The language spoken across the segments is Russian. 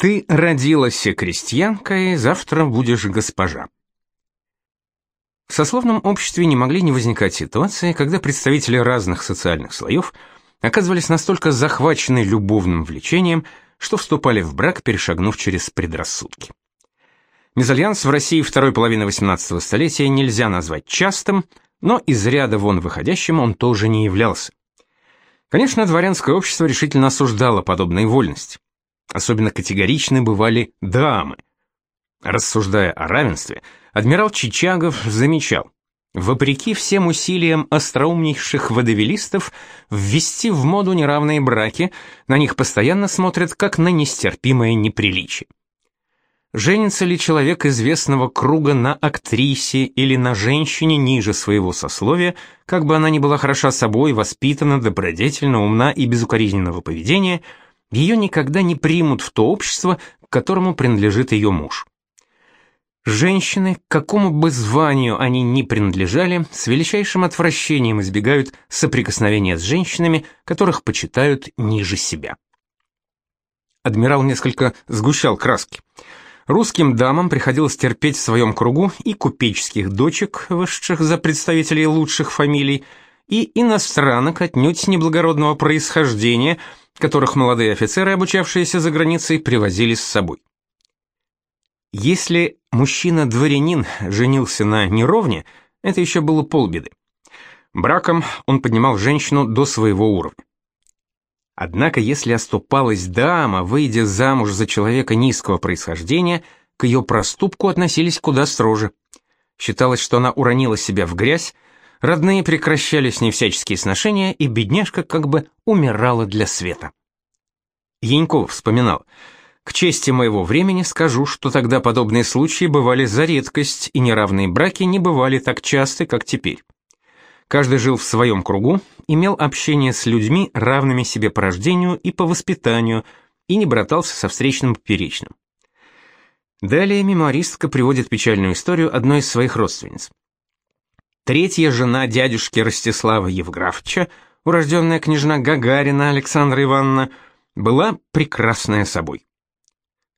Ты родилась крестьянкой, завтра будешь госпожа. В сословном обществе не могли не возникать ситуации, когда представители разных социальных слоев оказывались настолько захвачены любовным влечением, что вступали в брак, перешагнув через предрассудки. Мезальянс в России второй половины XVIII столетия нельзя назвать частым, но из ряда вон выходящим он тоже не являлся. Конечно, дворянское общество решительно осуждало подобные вольности. Особенно категоричны бывали дамы. Рассуждая о равенстве, адмирал Чичагов замечал, вопреки всем усилиям остроумнейших водовелистов ввести в моду неравные браки, на них постоянно смотрят как на нестерпимое неприличие. Женится ли человек известного круга на актрисе или на женщине ниже своего сословия, как бы она ни была хороша собой, воспитана, добродетельна, умна и безукоризненного поведения – ее никогда не примут в то общество, к которому принадлежит ее муж. Женщины, к какому бы званию они ни принадлежали, с величайшим отвращением избегают соприкосновения с женщинами, которых почитают ниже себя. Адмирал несколько сгущал краски. Русским дамам приходилось терпеть в своем кругу и купеческих дочек, вышедших за представителей лучших фамилий, и иностранок отнюдь неблагородного происхождения – которых молодые офицеры, обучавшиеся за границей, привозили с собой. Если мужчина-дворянин женился на неровне, это еще было полбеды. Браком он поднимал женщину до своего уровня. Однако, если оступалась дама, выйдя замуж за человека низкого происхождения, к ее проступку относились куда строже. Считалось, что она уронила себя в грязь, Родные прекращали с ней всяческие сношения, и бедняжка как бы умирала для света. Яньков вспоминал, «К чести моего времени скажу, что тогда подобные случаи бывали за редкость, и неравные браки не бывали так часто, как теперь. Каждый жил в своем кругу, имел общение с людьми, равными себе по рождению и по воспитанию, и не братался со встречным поперечным. Далее мемуаристка приводит печальную историю одной из своих родственниц. Третья жена дядюшки Ростислава Евграфовича, урожденная княжна Гагарина Александра Ивановна, была прекрасная собой.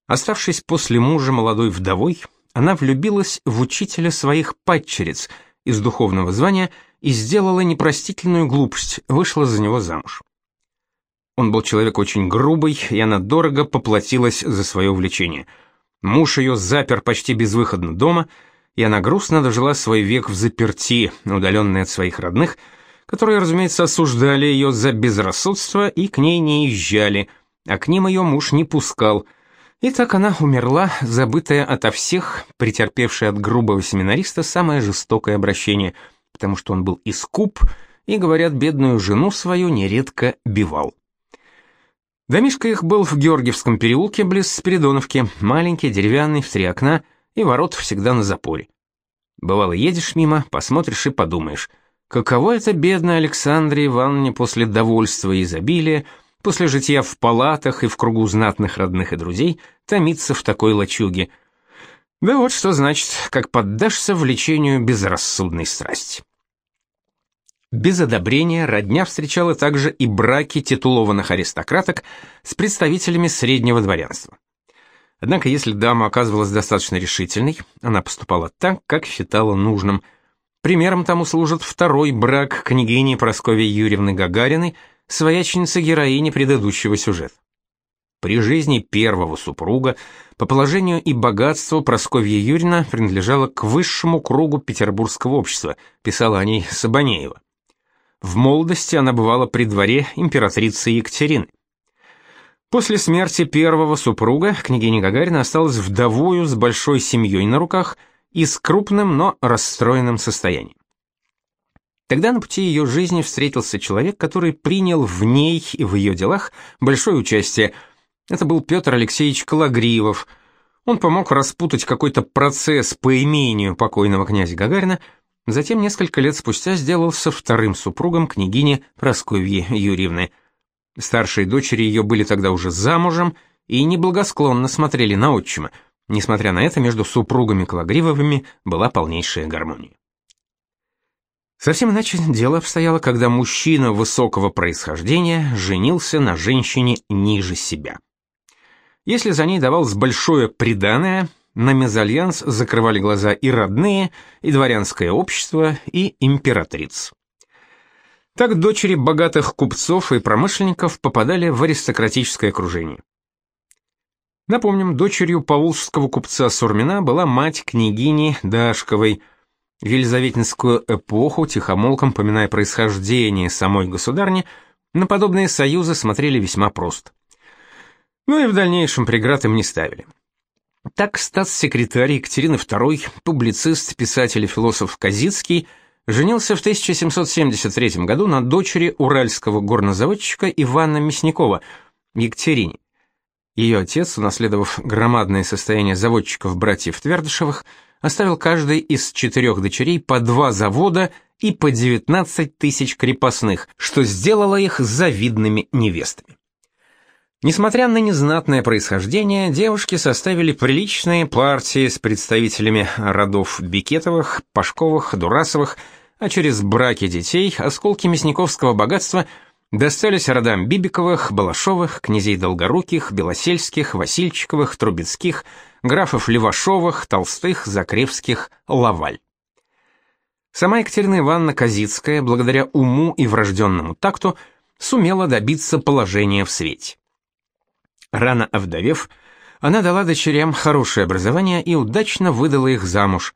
Оставшись после мужа молодой вдовой, она влюбилась в учителя своих падчериц из духовного звания и сделала непростительную глупость, вышла за него замуж. Он был человек очень грубый, и она дорого поплатилась за свое увлечение. Муж ее запер почти безвыходно дома — и она грустно дожила свой век в заперти, удаленной от своих родных, которые, разумеется, осуждали ее за безрассудство и к ней не езжали, а к ним ее муж не пускал. И так она умерла, забытая ото всех, претерпевшая от грубого семинариста самое жестокое обращение, потому что он был искуп и, говорят, бедную жену свою нередко бивал. Домишко их был в Георгиевском переулке близ Спиридоновки, маленький, деревянный, в три окна, и ворот всегда на запоре. Бывало, едешь мимо, посмотришь и подумаешь, каково это бедной Александре Ивановне после довольства и изобилия, после жития в палатах и в кругу знатных родных и друзей, томиться в такой лачуге. Да вот что значит, как поддашься влечению безрассудной страсти. Без одобрения родня встречала также и браки титулованных аристократок с представителями среднего дворянства. Однако, если дама оказывалась достаточно решительной, она поступала так, как считала нужным. Примером тому служит второй брак княгини Прасковьи Юрьевны Гагариной, свояченицы героини предыдущего сюжета. При жизни первого супруга по положению и богатству Прасковья Юрьевна принадлежала к высшему кругу петербургского общества, писала о ней Сабанеева. В молодости она бывала при дворе императрицы Екатерины. После смерти первого супруга княгиня Гагарина осталась вдовою с большой семьей на руках и с крупным, но расстроенным состоянием. Тогда на пути ее жизни встретился человек, который принял в ней и в ее делах большое участие. Это был Петр Алексеевич Калагриевов. Он помог распутать какой-то процесс по имению покойного князя Гагарина, затем несколько лет спустя сделался вторым супругом княгини Прасковьи Юрьевны – Старшие дочери ее были тогда уже замужем и неблагосклонно смотрели на отчима. Несмотря на это, между супругами Калагривовыми была полнейшая гармония. Совсем иначе дело обстояло, когда мужчина высокого происхождения женился на женщине ниже себя. Если за ней давалось большое приданое, на мезальянс закрывали глаза и родные, и дворянское общество, и императриц. Так дочери богатых купцов и промышленников попадали в аристократическое окружение. Напомним, дочерью поволжского купца Сурмина была мать княгини Дашковой. В Елизаветинскую эпоху, тихомолком поминая происхождение самой государни, на подобные союзы смотрели весьма просто. Ну и в дальнейшем преград им не ставили. Так статс-секретарь Екатерины II, публицист, писатель и философ Казицкий женился в 1773 году на дочери уральского горнозаводчика Ивана Мясникова, Екатерине. Ее отец, унаследовав громадное состояние заводчиков братьев Твердышевых, оставил каждой из четырех дочерей по два завода и по 19 тысяч крепостных, что сделало их завидными невестами. Несмотря на незнатное происхождение, девушки составили приличные партии с представителями родов Бикетовых, Пашковых, Дурасовых, а через браки детей осколки мясниковского богатства достались родам Бибиковых, Балашовых, князей Долгоруких, Белосельских, Васильчиковых, Трубецких, графов Левашовых, Толстых, Закревских, Лаваль. Сама Екатерина Ивановна Казицкая, благодаря уму и врожденному такту, сумела добиться положения в свете. Рано овдовев, она дала дочерям хорошее образование и удачно выдала их замуж.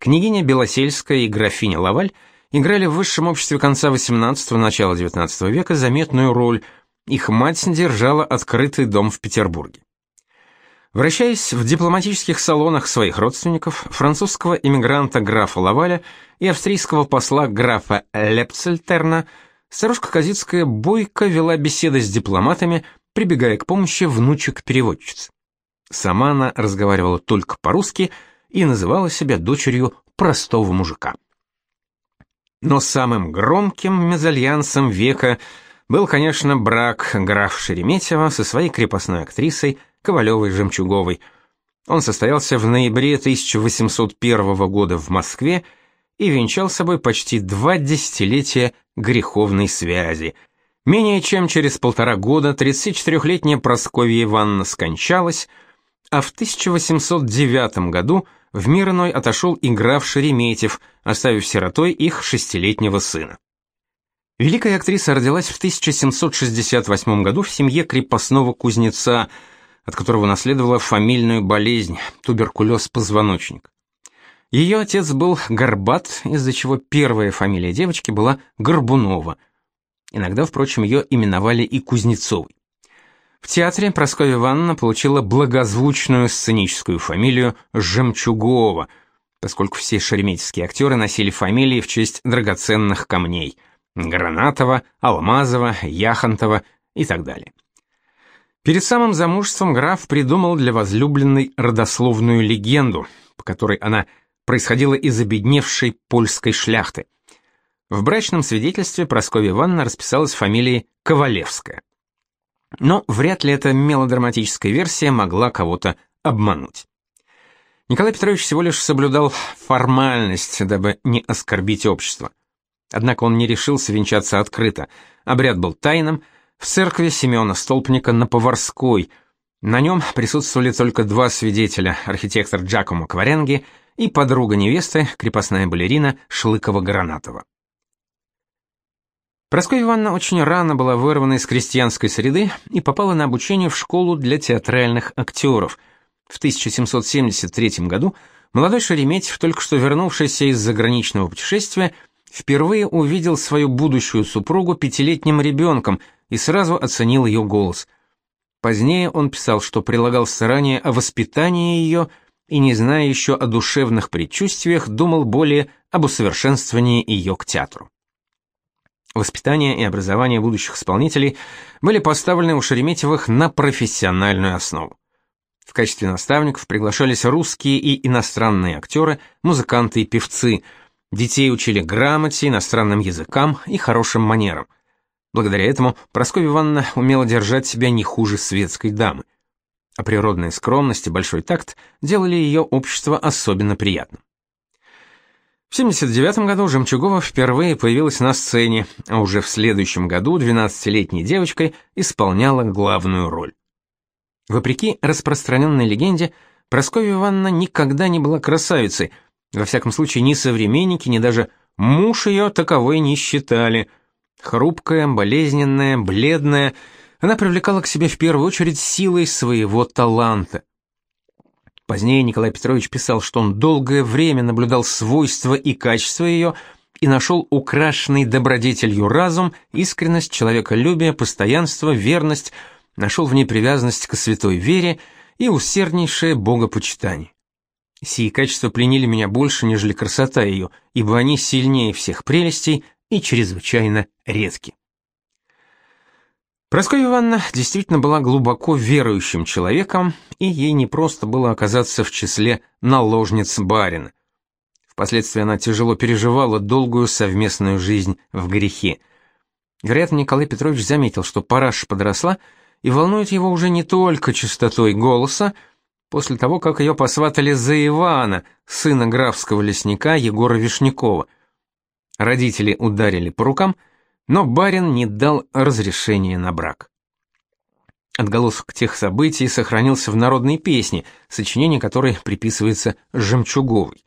Княгиня Белосельская и графиня Лаваль играли в высшем обществе конца XVIII – начала XIX века заметную роль. Их мать держала открытый дом в Петербурге. Вращаясь в дипломатических салонах своих родственников, французского эмигранта графа Лаваля и австрийского посла графа Лепцельтерна, старушка Казицкая бойко вела беседы с дипломатами – прибегая к помощи внучек-переводчиц. Сама она разговаривала только по-русски и называла себя дочерью простого мужика. Но самым громким мезальянсом века был, конечно, брак граф Шереметьева со своей крепостной актрисой Ковалевой-Жемчуговой. Он состоялся в ноябре 1801 года в Москве и венчал собой почти два десятилетия греховной связи – Менее чем через полтора года 34-летняя Прасковья Ивановна скончалась, а в 1809 году в мир иной отошел и граф Шереметьев, оставив сиротой их шестилетнего сына. Великая актриса родилась в 1768 году в семье крепостного кузнеца, от которого наследовала фамильную болезнь – туберкулез позвоночника. Ее отец был Горбат, из-за чего первая фамилия девочки была Горбунова – Иногда, впрочем, ее именовали и Кузнецовой. В театре Прасковья Ивановна получила благозвучную сценическую фамилию Жемчугова, поскольку все шереметьевские актеры носили фамилии в честь драгоценных камней – Гранатова, Алмазова, Яхонтова и так далее. Перед самым замужеством граф придумал для возлюбленной родословную легенду, по которой она происходила из обедневшей польской шляхты – в брачном свидетельстве Прасковья Ивановна расписалась фамилией Ковалевская. Но вряд ли эта мелодраматическая версия могла кого-то обмануть. Николай Петрович всего лишь соблюдал формальность, дабы не оскорбить общество. Однако он не решился венчаться открыто. Обряд был тайным, в церкви Семена Столпника на Поварской. На нем присутствовали только два свидетеля, архитектор Джакомо Кваренги и подруга невесты, крепостная балерина Шлыкова-Гранатова. Прасковья Ивановна очень рано была вырвана из крестьянской среды и попала на обучение в школу для театральных актеров. В 1773 году молодой Шереметьев, только что вернувшийся из заграничного путешествия, впервые увидел свою будущую супругу пятилетним ребенком и сразу оценил ее голос. Позднее он писал, что прилагал старания о воспитании ее и, не зная еще о душевных предчувствиях, думал более об усовершенствовании ее к театру. Воспитание и образование будущих исполнителей были поставлены у Шереметьевых на профессиональную основу. В качестве наставников приглашались русские и иностранные актеры, музыканты и певцы. Детей учили грамоте, иностранным языкам и хорошим манерам. Благодаря этому Прасковья Ивановна умела держать себя не хуже светской дамы. А природная скромность и большой такт делали ее общество особенно приятным. В 79 году Жемчугова впервые появилась на сцене, а уже в следующем году 12-летней девочкой исполняла главную роль. Вопреки распространенной легенде, Прасковья Ивановна никогда не была красавицей, во всяком случае ни современники, ни даже муж ее таковой не считали. Хрупкая, болезненная, бледная, она привлекала к себе в первую очередь силой своего таланта. Позднее Николай Петрович писал, что он долгое время наблюдал свойства и качества ее и нашел украшенный добродетелью разум, искренность, человеколюбие, постоянство, верность, нашел в ней привязанность к святой вере и усерднейшее богопочитание. Сии качества пленили меня больше, нежели красота ее, ибо они сильнее всех прелестей и чрезвычайно редки. Прасковья Ивановна действительно была глубоко верующим человеком, и ей не просто было оказаться в числе наложниц барина. Впоследствии она тяжело переживала долгую совместную жизнь в грехе. Вероятно, Николай Петрович заметил, что параша подросла, и волнует его уже не только чистотой голоса, после того, как ее посватали за Ивана, сына графского лесника Егора Вишнякова. Родители ударили по рукам – но барин не дал разрешения на брак. Отголосок тех событий сохранился в народной песне, сочинение которой приписывается Жемчуговой.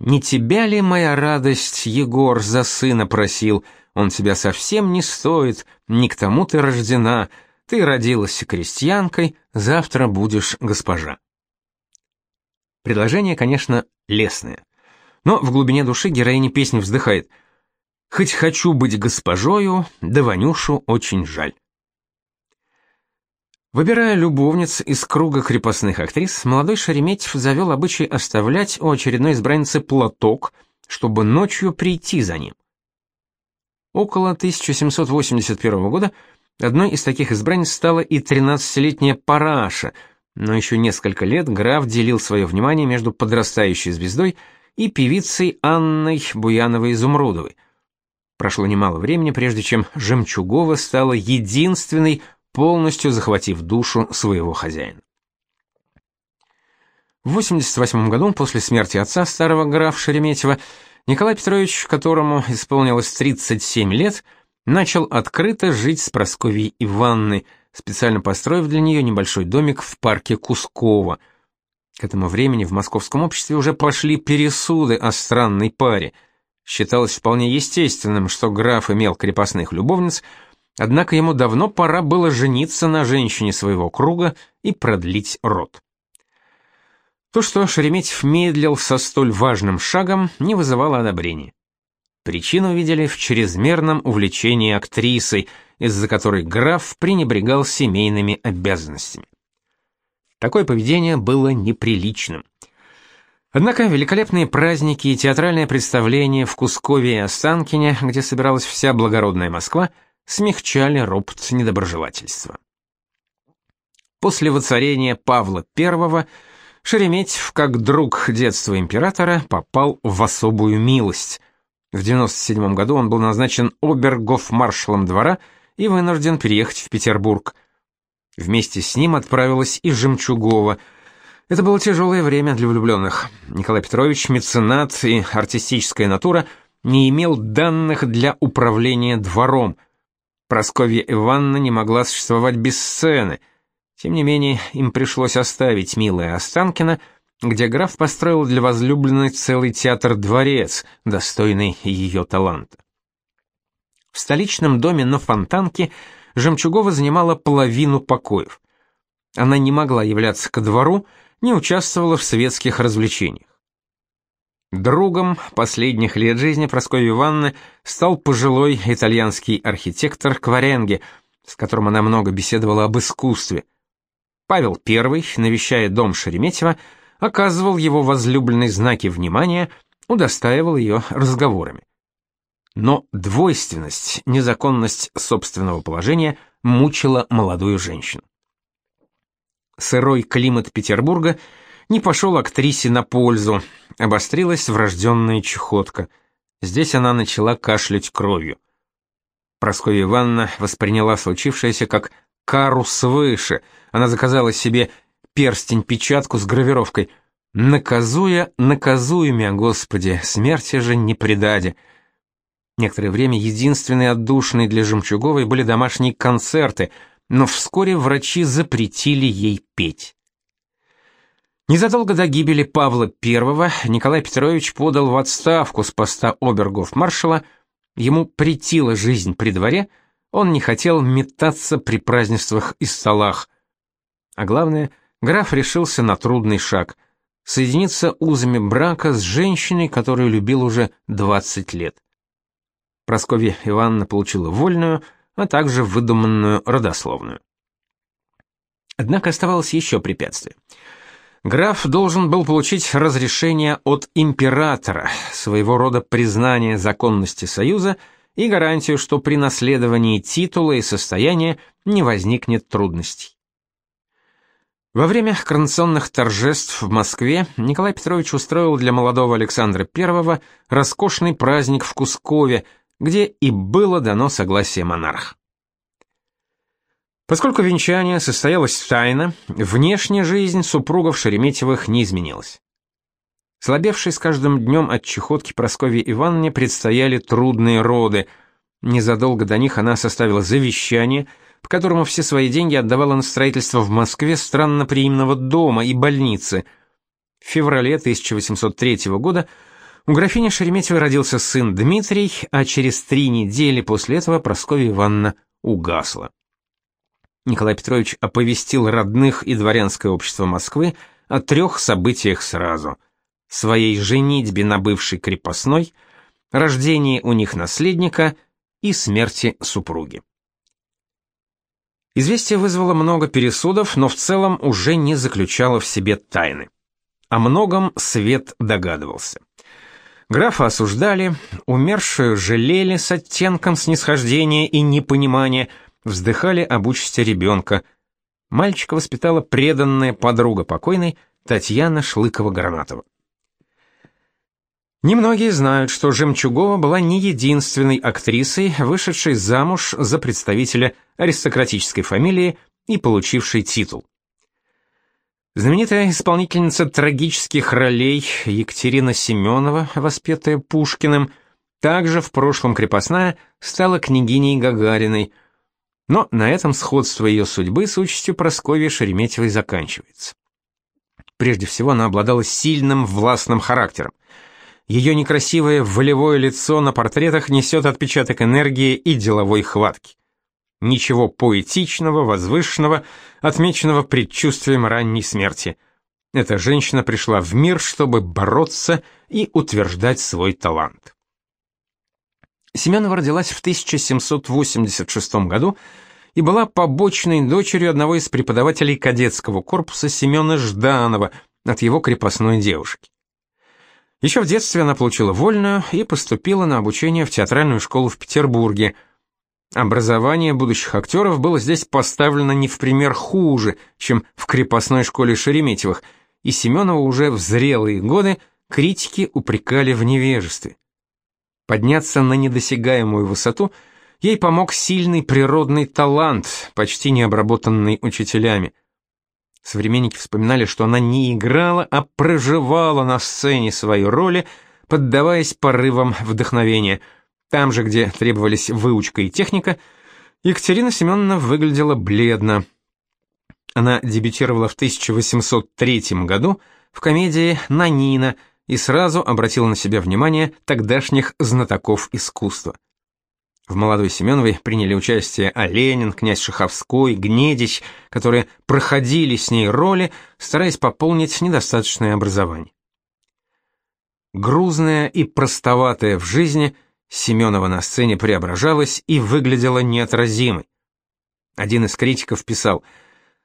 «Не тебя ли, моя радость, Егор за сына просил? Он тебя совсем не стоит, не к тому ты рождена. Ты родилась крестьянкой, завтра будешь госпожа». Предложение, конечно, лесное. Но в глубине души героиня песни вздыхает – Хоть хочу быть госпожою, да Ванюшу очень жаль. Выбирая любовниц из круга крепостных актрис, молодой Шереметьев завел обычай оставлять у очередной избранницы платок, чтобы ночью прийти за ним. Около 1781 года одной из таких избранниц стала и 13-летняя Параша, но еще несколько лет граф делил свое внимание между подрастающей звездой и певицей Анной Буяновой-Изумрудовой – Прошло немало времени, прежде чем Жемчугова стала единственной, полностью захватив душу своего хозяина. В 88 году, после смерти отца старого графа Шереметьева, Николай Петрович, которому исполнилось 37 лет, начал открыто жить с Прасковьей Ивановной, специально построив для нее небольшой домик в парке Кускова. К этому времени в московском обществе уже пошли пересуды о странной паре – Считалось вполне естественным, что граф имел крепостных любовниц, однако ему давно пора было жениться на женщине своего круга и продлить род. То, что Шереметьев медлил со столь важным шагом, не вызывало одобрения. Причину видели в чрезмерном увлечении актрисой, из-за которой граф пренебрегал семейными обязанностями. Такое поведение было неприличным. Однако великолепные праздники и театральное представление в Кускове и Останкине, где собиралась вся благородная Москва, смягчали ропот недоброжелательства. После воцарения Павла I Шереметьев, как друг детства императора, попал в особую милость. В 97 году он был назначен обергофмаршалом двора и вынужден переехать в Петербург. Вместе с ним отправилась и Жемчугова – это было тяжелое время для влюбленных. Николай Петрович, меценат и артистическая натура, не имел данных для управления двором. Просковья Ивановна не могла существовать без сцены. Тем не менее, им пришлось оставить милое Останкино, где граф построил для возлюбленной целый театр-дворец, достойный ее таланта. В столичном доме на Фонтанке Жемчугова занимала половину покоев. Она не могла являться ко двору, не участвовала в светских развлечениях. Другом последних лет жизни Прасковьи Ивановны стал пожилой итальянский архитектор Кваренге, с которым она много беседовала об искусстве. Павел I, навещая дом Шереметьева, оказывал его возлюбленной знаки внимания, удостаивал ее разговорами. Но двойственность, незаконность собственного положения мучила молодую женщину. Сырой климат Петербурга не пошел актрисе на пользу, обострилась врожденная чехотка. Здесь она начала кашлять кровью. Прасковья Ивановна восприняла случившееся как кару свыше. Она заказала себе перстень-печатку с гравировкой «Наказуя, наказуемя, Господи, смерти же не предаде». Некоторое время единственной отдушиной для Жемчуговой были домашние концерты — но вскоре врачи запретили ей петь. Незадолго до гибели Павла I Николай Петрович подал в отставку с поста обергов-маршала, ему претила жизнь при дворе, он не хотел метаться при празднествах и столах. А главное, граф решился на трудный шаг — соединиться узами брака с женщиной, которую любил уже 20 лет. Прасковья Ивановна получила вольную, а также выдуманную родословную. Однако оставалось еще препятствие — Граф должен был получить разрешение от императора, своего рода признание законности союза и гарантию, что при наследовании титула и состояния не возникнет трудностей. Во время коронационных торжеств в Москве Николай Петрович устроил для молодого Александра I роскошный праздник в Кускове, где и было дано согласие монарха. Поскольку венчание состоялось тайно, внешняя жизнь супругов Шереметьевых не изменилась. Слабевшей с каждым днем от чехотки Прасковье Ивановне предстояли трудные роды. Незадолго до них она составила завещание, по которому все свои деньги отдавала на строительство в Москве странноприимного дома и больницы. В феврале 1803 года у графини Шереметьевой родился сын Дмитрий, а через три недели после этого Прасковья Ивановна угасла. Николай Петрович оповестил родных и дворянское общество Москвы о трех событиях сразу: своей женитьбе на бывшей крепостной, рождении у них наследника и смерти супруги. Известие вызвало много пересудов, но в целом уже не заключало в себе тайны. О многом свет догадывался. Графа осуждали, умершую жалели с оттенком снисхождения и непонимания – вздыхали об участи ребенка. Мальчика воспитала преданная подруга покойной Татьяна Шлыкова-Гранатова. Немногие знают, что Жемчугова была не единственной актрисой, вышедшей замуж за представителя аристократической фамилии и получившей титул. Знаменитая исполнительница трагических ролей Екатерина Семенова, воспетая Пушкиным, также в прошлом крепостная, стала княгиней Гагариной – но на этом сходство ее судьбы с участью Прасковьи Шереметьевой заканчивается. Прежде всего, она обладала сильным властным характером. Ее некрасивое волевое лицо на портретах несет отпечаток энергии и деловой хватки. Ничего поэтичного, возвышенного, отмеченного предчувствием ранней смерти. Эта женщина пришла в мир, чтобы бороться и утверждать свой талант. Семенова родилась в 1786 году и была побочной дочерью одного из преподавателей кадетского корпуса Семена Жданова от его крепостной девушки. Еще в детстве она получила вольную и поступила на обучение в театральную школу в Петербурге. Образование будущих актеров было здесь поставлено не в пример хуже, чем в крепостной школе Шереметьевых, и Семенова уже в зрелые годы критики упрекали в невежестве. Подняться на недосягаемую высоту ей помог сильный природный талант, почти не обработанный учителями. Современники вспоминали, что она не играла, а проживала на сцене свои роли, поддаваясь порывам вдохновения. Там же, где требовались выучка и техника, Екатерина Семеновна выглядела бледно. Она дебютировала в 1803 году в комедии «Нанина», и сразу обратил на себя внимание тогдашних знатоков искусства. В молодой Семеновой приняли участие Оленин, князь Шаховской, Гнедич, которые проходили с ней роли, стараясь пополнить недостаточное образование. Грузная и простоватая в жизни, Семенова на сцене преображалась и выглядела неотразимой. Один из критиков писал –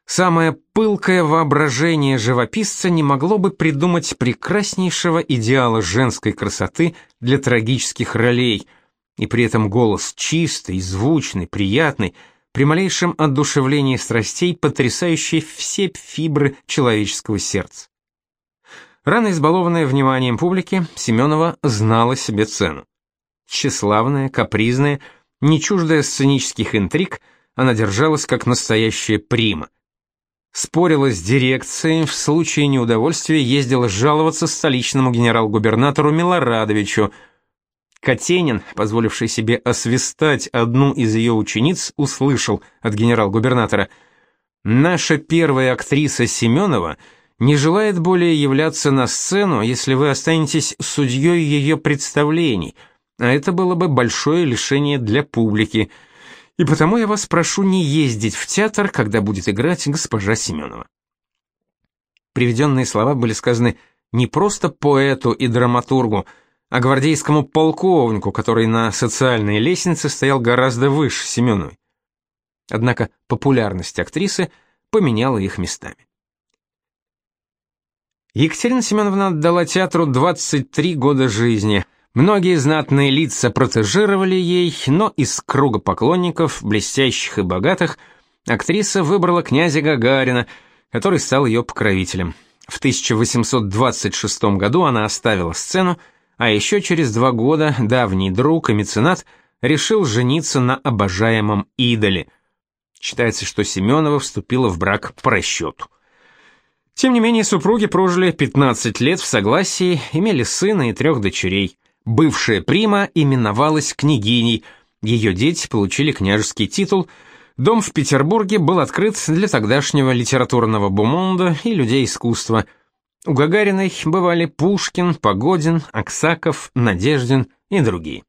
Самое пылкое воображение живописца не могло бы придумать прекраснейшего идеала женской красоты для трагических ролей, и при этом голос чистый, звучный, приятный, при малейшем одушевлении страстей, потрясающий все фибры человеческого сердца. Рано избалованная вниманием публики, Семенова знала себе цену. Тщеславная, капризная, не чуждая сценических интриг, она держалась как настоящая прима – спорила с дирекцией, в случае неудовольствия ездила жаловаться столичному генерал-губернатору Милорадовичу. Катенин, позволивший себе освистать одну из ее учениц, услышал от генерал-губернатора «Наша первая актриса Семенова не желает более являться на сцену, если вы останетесь судьей ее представлений, а это было бы большое лишение для публики, и потому я вас прошу не ездить в театр, когда будет играть госпожа Семенова». Приведенные слова были сказаны не просто поэту и драматургу, а гвардейскому полковнику, который на социальной лестнице стоял гораздо выше Семеновой. Однако популярность актрисы поменяла их местами. Екатерина Семеновна отдала театру 23 года жизни. Многие знатные лица протежировали ей, но из круга поклонников, блестящих и богатых, актриса выбрала князя Гагарина, который стал ее покровителем. В 1826 году она оставила сцену, а еще через два года давний друг и меценат решил жениться на обожаемом идоле. Считается, что Семенова вступила в брак по расчету. Тем не менее, супруги прожили 15 лет в согласии, имели сына и трех дочерей. Бывшая прима именовалась княгиней, ее дети получили княжеский титул, дом в Петербурге был открыт для тогдашнего литературного бумонда и людей искусства – у Гагариной бывали Пушкин, Погодин, Аксаков, Надеждин и другие.